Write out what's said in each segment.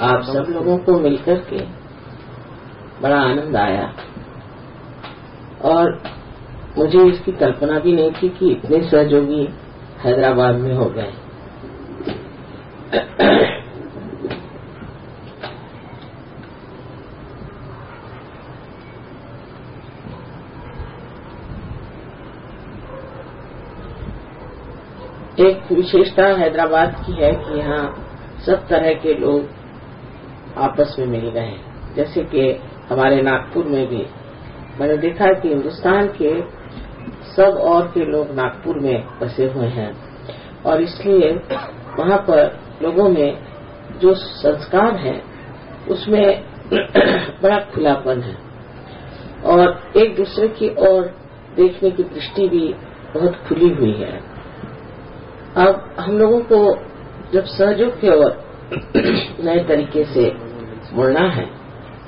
आप सब लोगों को मिलकर के बड़ा आनंद आया। और मुझे इसकी कल्पना भी नहीं थी कि इतने सहयोगी हैदराबाद में हो गए। एक विशेषता हैदराबाद की है कि यहाँ सब तरह के लोग आपस में मिल गए हैं। जैसे कि हमारे नागपुर में भी। मैंने देखा कि हिंदुस्तान के सब और के लोग नागपुर में बसे हुए हैं। और इसलिए वहाँ पर लोगों में जो संस्कार है, उसमें बड़ा खुलापन है। और एक दूसरे की ओर देखने की दृष्टि भी बहुत खुली हुई है। अब हम लोगों को जब सहयोग की ओर नए तरीके से मुड़ना है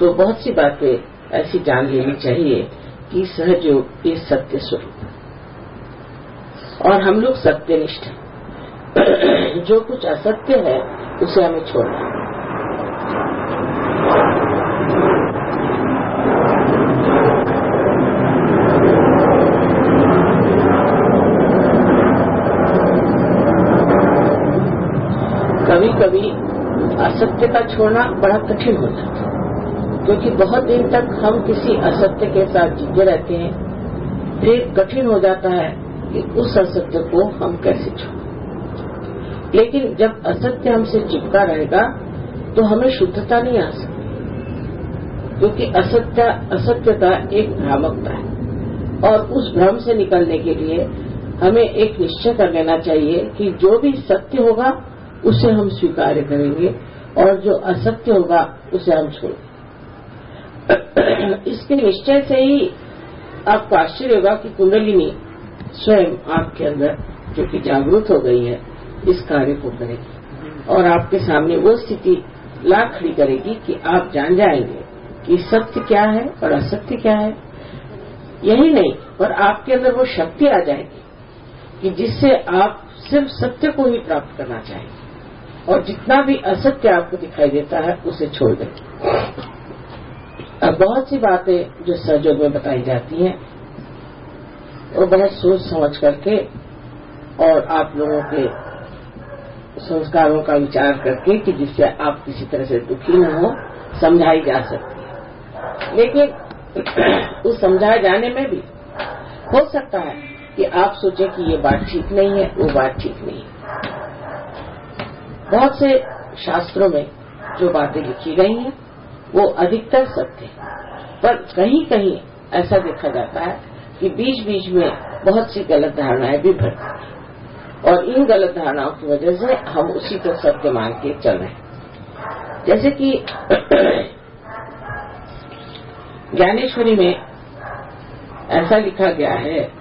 तो बहुत सी बातें ऐसी जान लेनी चाहिए कि सहयोग ये सत्य स्वरूप और हम लोग सत्यनिष्ठ हैं। जो कुछ असत्य है, उसे हमें छोड़ना कभी कभी असत्य का छोड़ना बड़ा कठिन हो जाता है। क्योंकि बहुत दिन तक हम किसी असत्य के साथ जीते रहते हैं, फिर कठिन हो जाता है कि उस असत्य को हम कैसे छोड़ें। लेकिन जब असत्य हमसे चिपका रहेगा तो हमें शुद्धता नहीं आ सकती। क्योंकि असत्य, असत्यता एक भ्रामकता है। और उस भ्रम से निकलने के लिए हमें एक निश्चय कर लेना चाहिए कि जो भी सत्य होगा उसे हम स्वीकार करेंगे और जो असत्य होगा उसे हम छोड़ेंगे इसके निश्चय से ही आपको आश्चर्य होगा कि कुंडलिनी स्वयं आपके अंदर जो कि जागरूक हो गई है, इस कार्य को करेगी। और आपके सामने वो स्थिति ला खड़ी करेगी कि आप जान जाएँगे कि सत्य क्या है और असत्य क्या है। यही नहीं, पर आपके अंदर वो शक्ति आ जाएगी कि जिससे आप सिर्फ़ सत्य को ही प्राप्त करना चाहेंगे। और जितना भी असत्य आपको दिखाई देता है, उसे छोड़ दें। अब बहुत सी बातें जो सहयोग में बताई जाती हैं, वो बहुत सोच समझ करके और आप लोगों के संस्कारों का विचार करके कि जिससे आप किसी तरह से दुखी न हो, समझाई जा सकती है। लेकिन उस समझाए जाने में भी हो सकता है कि आप सोचें कि ये बात ठीक नहीं है, वो बात ठीक नहीं है। बहुत से शास्त्रों में जो बातें लिखी गई हैं, वो अधिकतर सत्य है। पर कहीं कहीं ऐसा देखा जाता है कि बीच बीच में बहुत सी गलत धारणाएँ भी भरती हैं। और इन गलत धारणाओं की वजह से हम उसी को सत्य मान के चल रहे हैं। जैसे कि ज्ञानेश्वरी में ऐसा लिखा गया है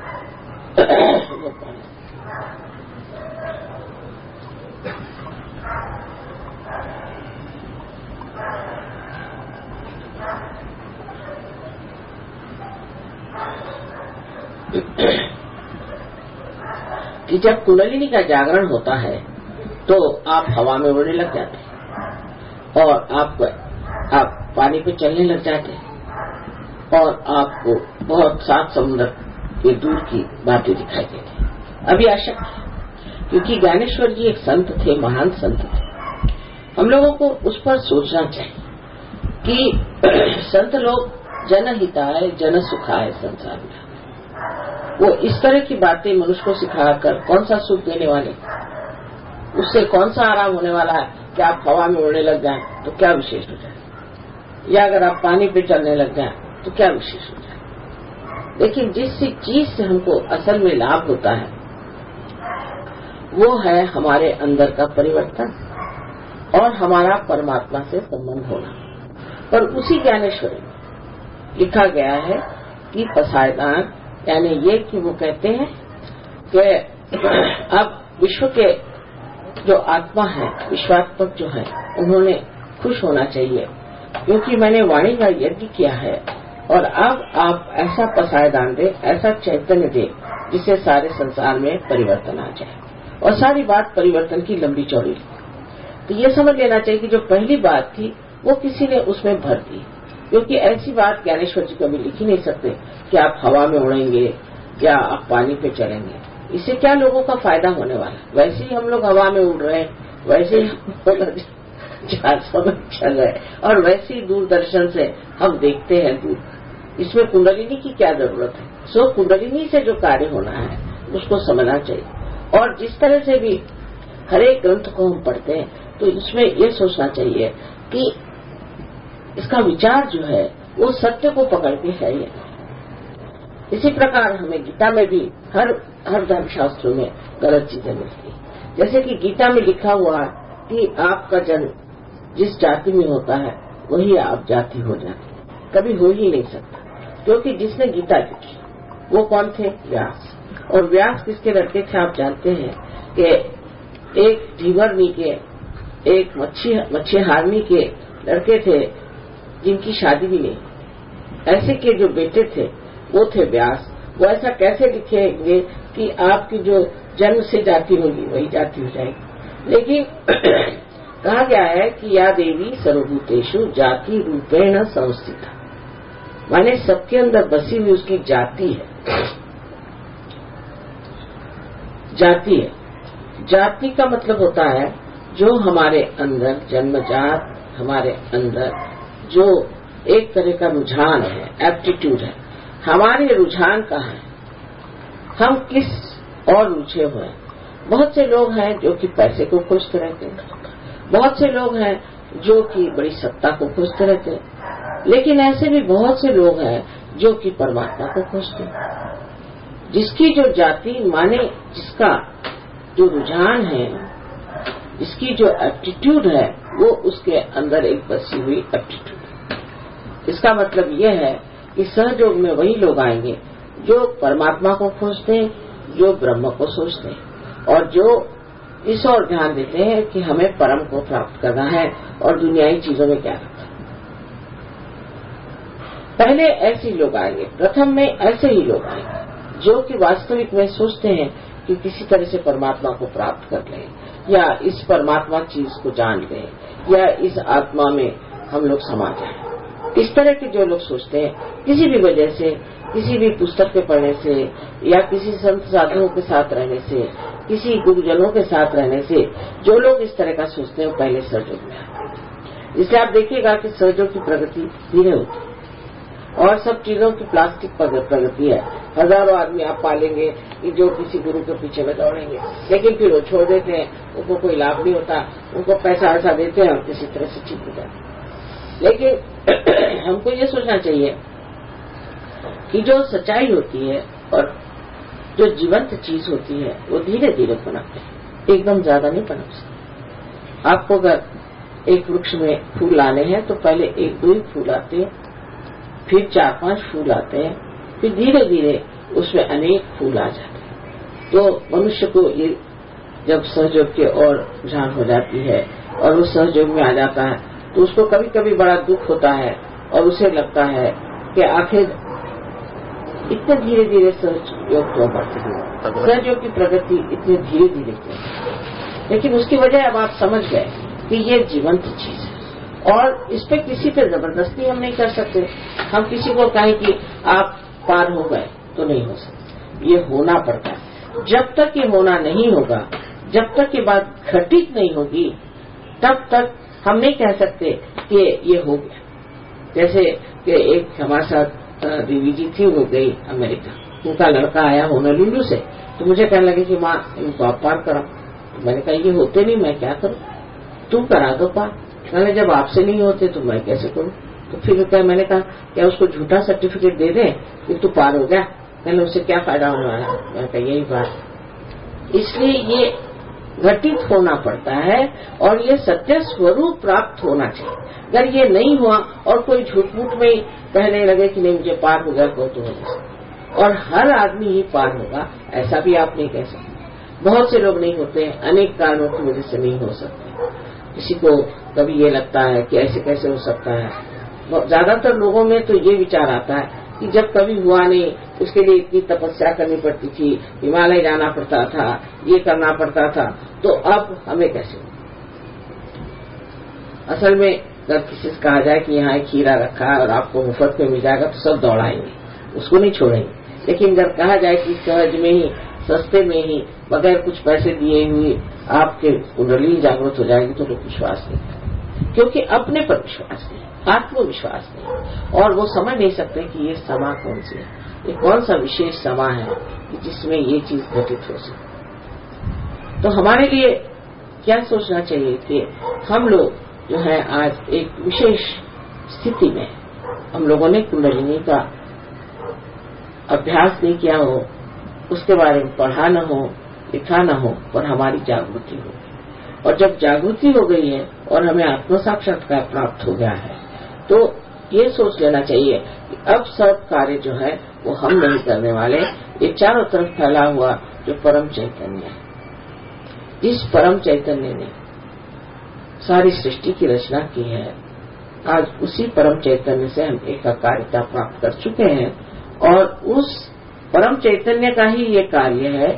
कि जब कुंडलिनी का जागरण होता है तो आप हवा में उड़ने लग जाते हैं। और आप आप पानी पे चलने लग जाते हैं। और आपको बहुत सात समुद्र के दूर की बातें दिखाई देती हैं। अभी आशक है, क्योंकि ज्ञानेश्वर जी एक संत थे, महान संत थे। हम लोगों को उस पर सोचना चाहिए कि संत लोग जनहिताय जन सुखाय संसार में। वो इस तरह की बातें मनुष्य को सिखाकर कौन सा सुख देने वाले? उससे कौन सा आराम होने वाला है कि आप हवा में उड़ने लग जाए तो क्या विशेष हो जाए? या अगर आप पानी पे चलने लग जाए तो क्या विशेष हो जाए? लेकिन जिस चीज़ से हमको असल में लाभ होता है, वो है हमारे अंदर का परिवर्तन और हमारा परमात्मा से संबंध होना। पर उसी ज्ञानेश्वरी में लिखा गया है कि पसायदान यानी ये कि वो कहते हैं कि अब विश्व के जो आत्मा है, विश्वात्मक जो है, उन्होंने खुश होना चाहिए। क्योंकि मैंने वाणी का यज्ञ किया है, और अब आप ऐसा पसायदान दे, ऐसा चैतन्य दे, जिससे सारे संसार में परिवर्तन आ जाए। और सारी बात परिवर्तन की लंबी चौड़ी। तो ये समझ लेना चाहिए कि जो पहली बात थी, वो किसी ने उसमें भर दी। क्योंकि ऐसी बात ज्ञानेश्वर जी कभी लिख ही नहीं सकते कि आप हवा में उड़ेंगे या आप पानी पे चलेंगे इससे क्या लोगों का फ़ायदा होने वाला? वैसे ही हम लोग हवा में उड़ रहे हैं, वैसे ही समय चल रहे और वैसे ही दूरदर्शन से हम देखते हैं दूर। इसमें कुंडलिनी की क्या ज़रूरत है? सो कुंडलिनी से जो कार्य होना है, उसको समझना चाहिए। और जिस तरह से भी हर एक ग्रंथ को हम पढ़ते हैं तो इसमें ये सोचना चाहिए कि इसका विचार जो है, वो सत्य को पकड़ के है ये इसी प्रकार हमें गीता में भी हर हर धर्मशास्त्रों में गलत चीज़ें मिलती जैसे कि गीता में लिखा हुआ कि आपका जन्म जिस जाति में होता है, वही आप जाति हो जाती कभी हो ही नहीं सकता। क्योंकि जिसने गीता लिखी, वो कौन थे? व्यास। और व्यास किसके लड़के थे? आप जानते हैं कि एक ढीवरनी के, एक मच्छी हारनी के लड़के थे जिनकी शादी भी नहीं ऐसे के जो बेटे थे, वो थे व्यास वो ऐसा कैसे लिखेंगे कि आपकी जो जन्म से जाति होगी, वही जाति हो जाएगी? लेकिन कहा गया है कि या देवी सर्वभूतेषु जाति रूपेण संस्थित। माने सबके अंदर बसी हुई उसकी जाति है। जाति है। जाति का मतलब होता है जो हमारे अंदर जन्मजात हमारे अंदर जो एक तरह का रुझान है एप्टीट्यूड है। हमारे रुझान कहाँ है? हम किस और रुझे हुए बहुत से लोग हैं जो कि पैसे को खोजते रहते हैं। बहुत से लोग हैं जो कि बड़ी सत्ता को खोजते रहते हैं। लेकिन ऐसे भी बहुत से लोग हैं जो कि परमात्मा को खोजते हैं। जिसकी जो जाति माने जिसका जो रुझान है इसकी जो एप्टीट्यूड है वो उसके अंदर एक बसी हुई एप्टीट्यूड इसका मतलब यह है कि सहयोग में वही लोग आएँगे जो परमात्मा को खोजते हैं, जो ब्रह्म को सोचते हैं, और जो इस ओर ध्यान देते हैं कि हमें परम को प्राप्त करना है और दुनियाई चीज़ों में क्या रखा पहले ऐसे लोग आएँगे, प्रथम में ऐसे ही लोग आएँगे, जो कि वास्तविक में सोचते हैं कि किसी तरह से परमात्मा को प्राप्त कर लें, या इस परमात्मा चीज़ को जान लें, या इस आत्मा में हम लोग समा जाए। इस तरह के जो लोग सोचते हैं, किसी भी वजह से, किसी भी पुस्तक के पढ़ने से, या किसी संत साधुओं के साथ रहने से, किसी गुरुजनों के साथ रहने से, जो लोग इस तरह का सोचते हैं पहले सहयोग में इसलिए आप देखिएगा कि सहयोग की प्रगति धीरे होती और सब चीज़ों की प्लास्टिक प्रगति है। हज़ारों आदमी आप पालेंगे जो किसी गुरु के पीछे में दौड़ेंगे। लेकिन फिर वो छोड़ देते हैं, उनको कोई लाभ नहीं होता, उनको पैसा ऐसा देते हैं और किसी तरह से ठीक हो। जाते लेकिन हमको ये सोचना चाहिए कि जो सच्चाई होती है और जो जीवंत चीज़ होती है, वो धीरे धीरे पनपते हैं। एकदम ज़्यादा नहीं पनप सकते। आपको अगर एक वृक्ष में फूल लाने हैं तो पहले एक दो ही फूल आते हैं, फिर चार पाँच फूल आते हैं फिर धीरे धीरे उसमें अनेक फूल आ जाते हैं। तो मनुष्य को ये जब सहयोग की ओर रुझान हो जाती है और वो सहयोग में आ जाता है तो उसको कभी कभी बड़ा दुख होता है और उसे लगता है कि आखिर इतने धीरे धीरे सहयोग क्यों बढ़ते हैं? सहयोग की प्रगति इतनी धीरे धीरे क्यों? लेकिन उसकी वजह अब आप समझ गए कि ये जीवंत चीज़ है। और इस पर किसी पे ज़बरदस्ती हम नहीं कर सकते। हम किसी को कहें कि आप पार हो गए तो नहीं हो सकते। ये होना पड़ता है। जब तक ये होना नहीं होगा, जब तक ये बात घटित नहीं होगी, तब तक हम नहीं कह सकते कि ये हो गया। जैसे कि एक हमारे साथ दीवी जी थी, वो गई अमेरिका। उनका लड़का आया होनलुलू से तो मुझे कहने लगे कि माँ, इनको आप पार करो तो मैंने कहा, ये होते नहीं, मैं क्या करूँ? तुम करा दो पार। मैंने जब आपसे नहीं होते तो मैं कैसे करूँ? तो फिर क्या मैंने कहा, क्या उसको झूठा सर्टिफिकेट दे दें? कि तू पार हो गया। मैंने उससे क्या फ़ायदा होने वाला? मैंने कहा, यही बात इसलिए ये घटित होना पड़ता है और ये सत्य स्वरूप प्राप्त होना चाहिए। अगर ये नहीं हुआ और कोई झूठ मूठ में कहने लगे कि नहीं, मुझे पार हो गया तो हो सकता और हर आदमी ही पार होगा, ऐसा भी आप नहीं कह सकते। बहुत से लोग नहीं होते अनेक कारणों की वजह से नहीं हो सकते। किसी को कभी ये लगता है कि ऐसे कैसे हो सकता है। ज़्यादातर लोगों में तो ये विचार आता है कि जब कभी हुआ नहीं, उसके लिए इतनी तपस्या करनी पड़ती थी, हिमालय जाना पड़ता था, ये करना पड़ता था तो अब हमें कैसे? असल में अगर किसी से कहा जाए कि यहाँ खीरा रखा है और आपको मुफ़्त में मिल जाएगा तो सब दौड़ाएँगे, उसको नहीं छोड़ेंगे। लेकिन अगर कहा जाए कि सहज में ही, सस्ते में ही, बगैर कुछ पैसे दिए हुए आपके कुंडली जागृत हो जाएगी तो लोग विश्वास नहीं क्योंकि अपने पर विश्वास नहीं। आत्मविश्वास नहीं। और वो समझ नहीं सकते कि ये समा कौन सी है। ये कौन सा विशेष समा है जिसमें ये चीज़ घटित हो सके। तो हमारे लिए क्या सोचना चाहिए कि हम लोग जो है आज एक विशेष स्थिति में, हम लोगों ने कुंडलिनी का अभ्यास नहीं किया हो, उसके बारे में पढ़ा न हो, लिखा न हो, और हमारी जागृति हो और जब जागृति हो गई है और हमें आत्म साक्षात्कार प्राप्त हो गया है तो ये सोच लेना चाहिए कि अब सब कार्य जो है, वो हम नहीं करने वाले। ये चारों तरफ़ फैला हुआ जो परम चैतन्य है। इस परम चैतन्य ने सारी सृष्टि की रचना की है। आज उसी परम चैतन्य से हम एकाकारिता प्राप्त कर चुके हैं और उस परम चैतन्य का ही ये कार्य है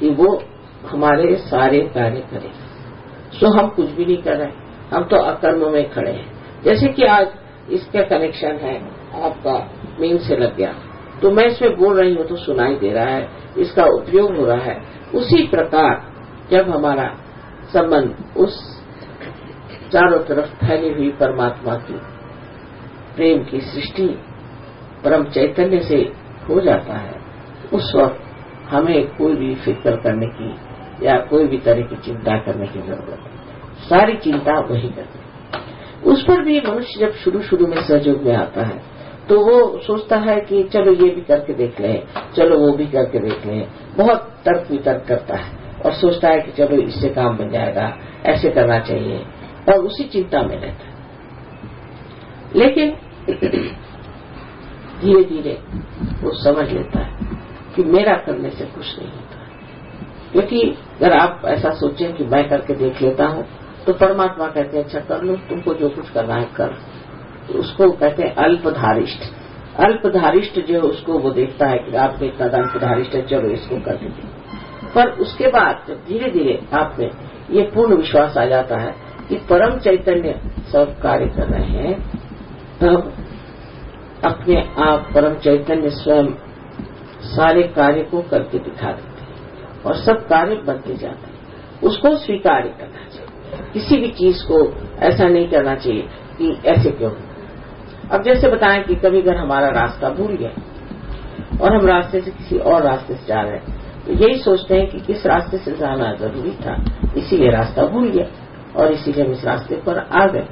कि वो हमारे सारे कार्य करे। सो हम कुछ भी नहीं कर रहे, हम तो अकर्म में खड़े हैं। जैसे कि आज इसका कनेक्शन है, आपका मेन से लग गया। तो मैं इसमें बोल रही हूँ तो सुनाई दे रहा है, इसका उपयोग हो रहा है। उसी प्रकार जब हमारा संबंध उस चारों तरफ़ फैली हुई परमात्मा की प्रेम की सृष्टि, परम चैतन्य से हो जाता है, उस वक्त हमें कोई भी फ़िक्र करने की या कोई भी तरह की चिंता करने की ज़रूरत नहीं। सारी चिंता वही करती उस पर भी मनुष्य जब शुरू शुरू में सहयोग में आता है तो वो सोचता है कि चलो ये भी करके देख लें, चलो वो भी करके देख लें, बहुत तर्क वितर्क करता है और सोचता है कि चलो इससे काम बन जाएगा, ऐसे करना चाहिए और उसी चिंता में रहता है। लेकिन धीरे धीरे वो समझ लेता है कि मेरा करने से कुछ नहीं होता। क्योंकि अगर आप ऐसा सोचें कि मैं करके देख लेता हूँ तो परमात्मा कहते हैं अच्छा कर लो, तुमको जो कुछ करना है, कर। तो उसको कहते हैं अल्पधारिष्ठ। अल्पधारिष्ठ जो उसको वो देखता है कि आपने इतना अल्पधारिष्ठ है, चलो इसको कर दीजिए पर उसके बाद जब धीरे धीरे आप में ये पूर्ण विश्वास आ जाता है कि परम चैतन्य सब कार्य कर रहे हैं, तब अपने आप परम चैतन्य स्वयं सारे कार्य को करके दिखा देते हैं और सब कार्य बनते जाते हैं। उसको स्वीकार करना चाहिए। किसी भी चीज़ को ऐसा नहीं करना चाहिए कि ऐसे क्यों? अब जैसे बताएँ कि कभी अगर हमारा रास्ता भूल गया और हम रास्ते से किसी और रास्ते से जा रहे हैं तो यही सोचते हैं कि किस रास्ते से जाना ज़रूरी था, इसीलिए रास्ता भूल गया और इसीलिए हम इस रास्ते पर आ गए।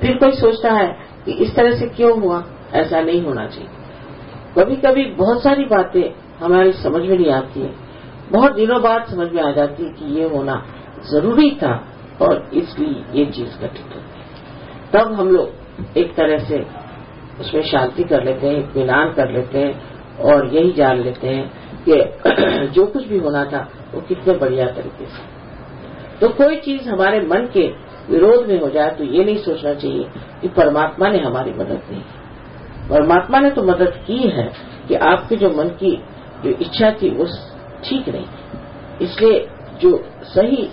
फिर कोई सोचता है कि इस तरह से क्यों हुआ? ऐसा नहीं होना चाहिए। कभी कभी बहुत सारी बातें हमारी समझ में नहीं आती है। बहुत दिनों बाद समझ में आ जाती है कि ये होना ज़रूरी था और इसलिए ये चीज़ घटित होती है। तब हम लोग एक तरह से उसमें शांति कर लेते हैं इतमान कर लेते हैं और यही जान लेते हैं कि जो कुछ भी होना था वो कितने बढ़िया तरीके से। तो कोई चीज़ हमारे मन के विरोध में हो जाए तो ये नहीं सोचना चाहिए कि परमात्मा ने हमारी मदद नहीं की परमात्मा ने तो मदद की है कि आपके जो मन की जो इच्छा थी वो ठीक नहीं इसलिए जो सही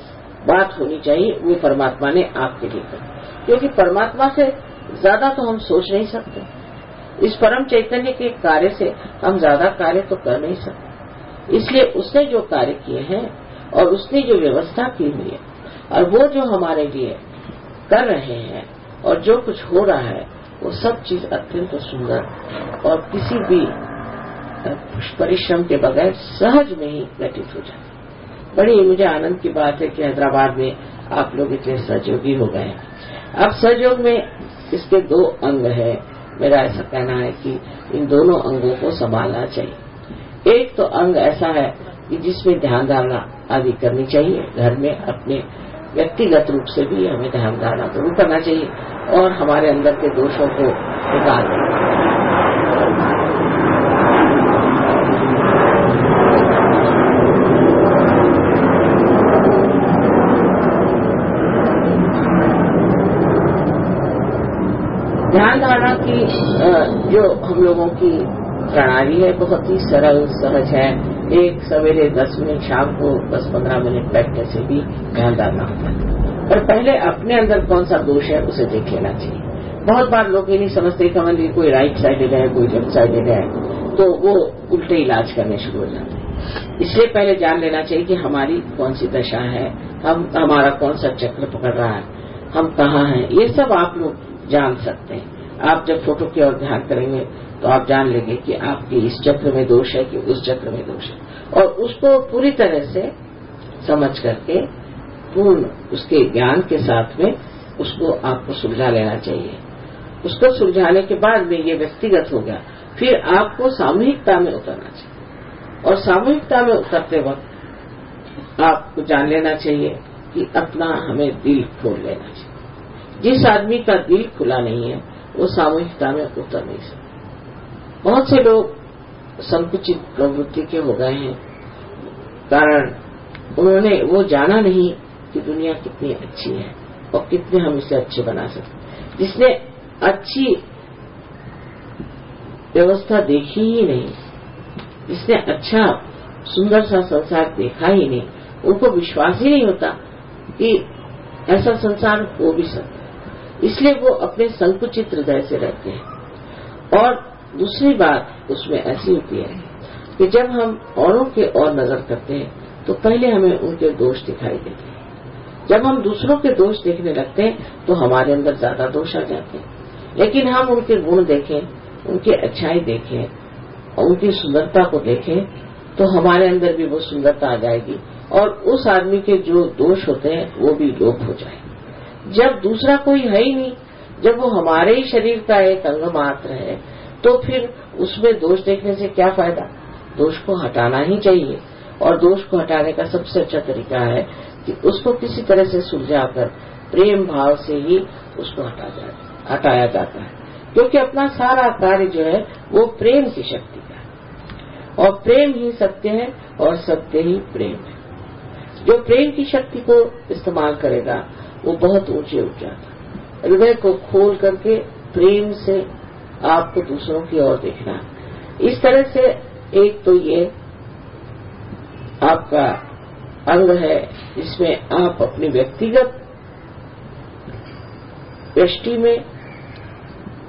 बात होनी चाहिए, वो परमात्मा ने आपके लिए करी। क्योंकि परमात्मा से ज़्यादा तो हम सोच नहीं सकते। इस परम चैतन्य के कार्य से हम ज़्यादा कार्य तो कर नहीं सकते। इसलिए उसने जो कार्य किए हैं और उसने जो व्यवस्था की हुई है और वो जो हमारे लिए कर रहे हैं और जो कुछ हो रहा है, वो सब चीज़ अत्यंत सुंदर और किसी भी परिश्रम के बगैर सहज में ही घटित हो जाए बड़ी मुझे आनंद की बात है कि हैदराबाद में आप लोग इतने सहयोगी हो गए अब सहयोग में इसके दो अंग है। मेरा ऐसा कहना है कि इन दोनों अंगों को संभालना चाहिए। एक तो अंग ऐसा है कि जिसमें ध्यान धारणा आदि करनी चाहिए। घर में अपने व्यक्तिगत रूप से भी हमें ध्यान धारणा ज़रूर करना चाहिए और हमारे अंदर के दोषों को निकालना। ध्यान धारणा की जो हम लोगों की प्रणाली है, बहुत ही सरल, सहज है। एक सवेरे दस मिनट, शाम को दस पंद्रह मिनट बैठने से भी ध्यान डालना होता है। पर पहले अपने अंदर कौन सा दोष है, उसे देख लेना चाहिए। बहुत बार लोग ये नहीं समझते कि मंदिर कोई राइट साइडेड है, कोई लेफ़्ट साइडेड है। तो वो उल्टे इलाज करने शुरू हो जाते हैं। इसलिए पहले जान लेना चाहिए कि हमारी कौन सी दशा है, हम, हमारा कौन सा चक्र पकड़ रहा है, हम कहाँ हैं। ये सब आप लोग जान सकते हैं। आप जब फ़ोटो की ओर ध्यान करेंगे तो आप जान लेंगे कि आपके इस चक्र में दोष है कि उस चक्र में दोष है। और उसको पूरी तरह से समझ करके, पूर्ण उसके ज्ञान के साथ में उसको आपको सुलझा लेना चाहिए। उसको सुलझाने के बाद में ये व्यक्तिगत हो गया। फिर आपको सामूहिकता में उतरना चाहिए। और सामूहिकता में उतरते वक्त आपको जान लेना चाहिए कि अपना हमें दिल खोल लेना चाहिए। जिस आदमी का दिल खुला नहीं है, वो सामूहिकता में उतर नहीं सकता। बहुत से लोग संकुचित प्रवृत्ति के हो गए हैं, कारण उन्होंने वो जाना नहीं कि दुनिया कितनी अच्छी है और कितने हम इसे अच्छे बना सकते जिसने अच्छी व्यवस्था देखी ही नहीं, जिसने अच्छा सुंदर सा संसार देखा ही नहीं, उनको विश्वास ही नहीं होता कि ऐसा संसार हो भी सकता इसलिए वो अपने संकुचित हृदय से रहते हैं। और दूसरी बात उसमें ऐसी होती है कि जब हम औरों के और नज़र करते हैं तो पहले हमें उनके दोष दिखाई देते हैं। जब हम दूसरों के दोष देखने लगते हैं तो हमारे अंदर ज़्यादा दोष आ जाते हैं। लेकिन हम उनके गुण देखें, उनकी अच्छाई देखें और उनकी सुंदरता को देखें तो हमारे अंदर भी वो सुंदरता आ जाएगी और उस आदमी के जो दोष होते हैं, वो भी लोप हो जाए जब दूसरा कोई है ही नहीं, जब वो हमारे ही शरीर का एक अंग मात्र है तो फिर उसमें दोष देखने से क्या फ़ायदा? दोष को हटाना ही चाहिए। और दोष को हटाने का सबसे अच्छा तरीका है कि उसको किसी तरह से सुलझाकर, प्रेम भाव से ही उसको हटा जाए हटाया जाता है। क्योंकि अपना सारा कार्य जो है, वो प्रेम की शक्ति का और प्रेम ही सत्य है, और सत्य ही प्रेम है। जो प्रेम की शक्ति को इस्तेमाल करेगा वो बहुत ऊँचे उठ जाता हृदय को खोल करके प्रेम से आपको दूसरों की ओर देखना इस तरह से एक तो ये आपका अंग है जिसमें आप अपने व्यक्तिगत दृष्टि में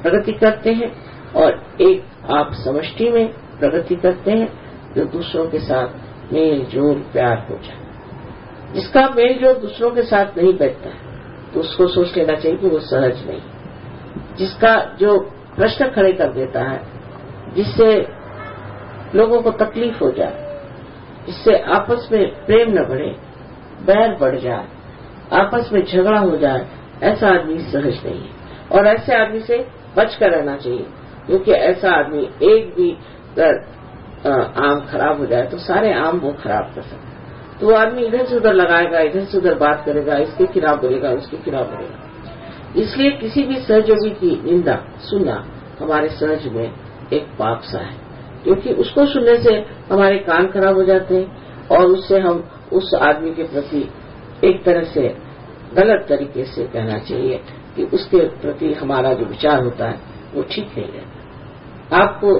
प्रगति करते हैं और एक आप समष्टि में प्रगति करते हैं जो दूसरों के साथ मेल जोल प्यार हो जाए। जिसका मेल जो दूसरों के साथ नहीं बैठता है तो उसको सोच लेना चाहिए कि वो सहज नहीं। जिसका जो प्रश्न खड़े कर देता है, जिससे लोगों को तकलीफ़ हो जाए, जिससे आपस में प्रेम न बढ़े, बैर बढ़ जाए, आपस में झगड़ा हो जाए, ऐसा आदमी सहज नहीं है। और ऐसे आदमी से बच कर रहना चाहिए, क्योंकि ऐसा आदमी एक भी आम खराब हो जाए तो सारे आम वो खराब कर सकता तो वो आदमी इधर से उधर लगाएगा, इधर से उधर बात करेगा, इसके खिलाफ बोलेगा, उसके खिलाफ बोलेगा। इसलिए किसी भी सहयोगी की निंदा, सुनना हमारे सहज में एक पाप सा है, क्योंकि उसको सुनने से हमारे कान खराब हो जाते हैं और उससे हम उस आदमी के प्रति एक तरह से गलत तरीके से कहना चाहिए कि उसके प्रति हमारा जो विचार होता है, वो ठीक नहीं रहता आपको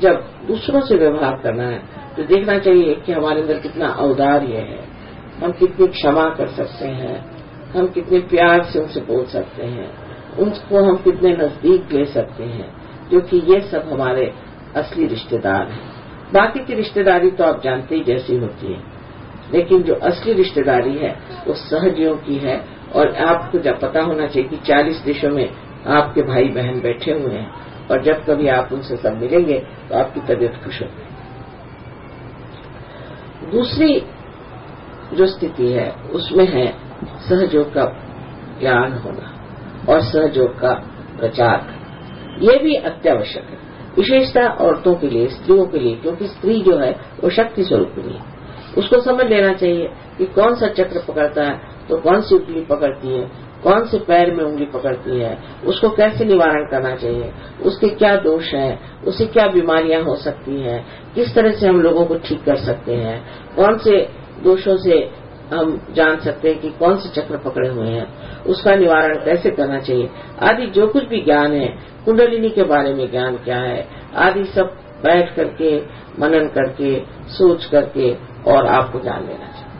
जब दूसरों से व्यवहार करना है तो देखना चाहिए कि हमारे अंदर कितना औदार्य है। हम कितनी क्षमा कर सकते हैं, हम कितने प्यार से उनसे बोल सकते हैं, उनको हम कितने नज़दीक ले सकते हैं क्योंकि ये सब हमारे असली रिश्तेदार हैं। बाकी की रिश्तेदारी तो आप जानते ही जैसी होती है, लेकिन जो असली रिश्तेदारी है, वो सहजियों की है, और आपको जब पता होना चाहिए कि 40 देशों में आपके भाई बहन बैठे हुए हैं, और जब कभी आप उनसे सब मिलेंगे तो आपकी तबीयत खुश होगी। दूसरी जो स्थिति है, उसमें है सहयोग का ज्ञान होना और सहयोग का प्रचार करना। ये भी अत्यावश्यक है। विशेषता औरतों के लिए, स्त्रियों के लिए, क्योंकि स्त्री जो है, वो शक्ति स्वरूप नहीं है। उसको समझ लेना चाहिए कि कौन सा चक्र पकड़ता है तो कौन सी उंगली पकड़ती है कौन से पैर में उंगली पकड़ती है? उसको कैसे निवारण करना चाहिए? उसके क्या दोष है? उसे क्या बीमारियाँ हो सकती हैं? किस तरह से हम लोगों को ठीक कर सकते हैं? कौन से दोषों से हम जान सकते हैं कि कौन से चक्र पकड़े हुए हैं? उसका निवारण कैसे करना चाहिए? आदि जो कुछ भी ज्ञान है, कुंडलिनी के बारे में ज्ञान क्या है? आदि सब बैठ करके, मनन करके, सोच करके और आपको जान लेना चाहिए।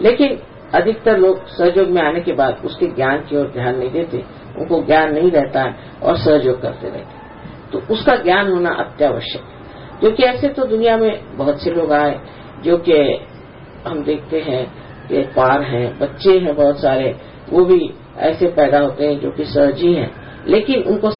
लेकिन अधिकतर लोग सहयोग में आने के बाद उसके ज्ञान की ओर ध्यान नहीं देते, उनको ज्ञान नहीं रहता है और सहयोग करते रहते तो उसका ज्ञान होना अत्यावश्यक है। क्योंकि ऐसे तो दुनिया में बहुत से लोग आए, जो कि हम देखते हैं कि पार हैं, बच्चे हैं बहुत सारे, वो भी ऐसे पैदा होते हैं जो कि सहजी हैं। लेकिन उनको